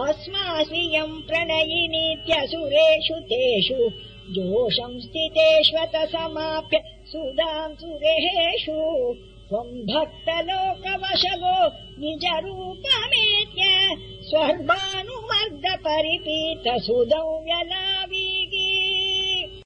अस्मासुयम् प्रणयिनीत्यसुरेषु तेषु जोषम् स्थितेष्वत समाप्य सुदाम् सुरेषु त्वम् भक्तलोकवशवो निजरूपमेत्य सर्वानुमर्दपरिपीत सुदौ व्यला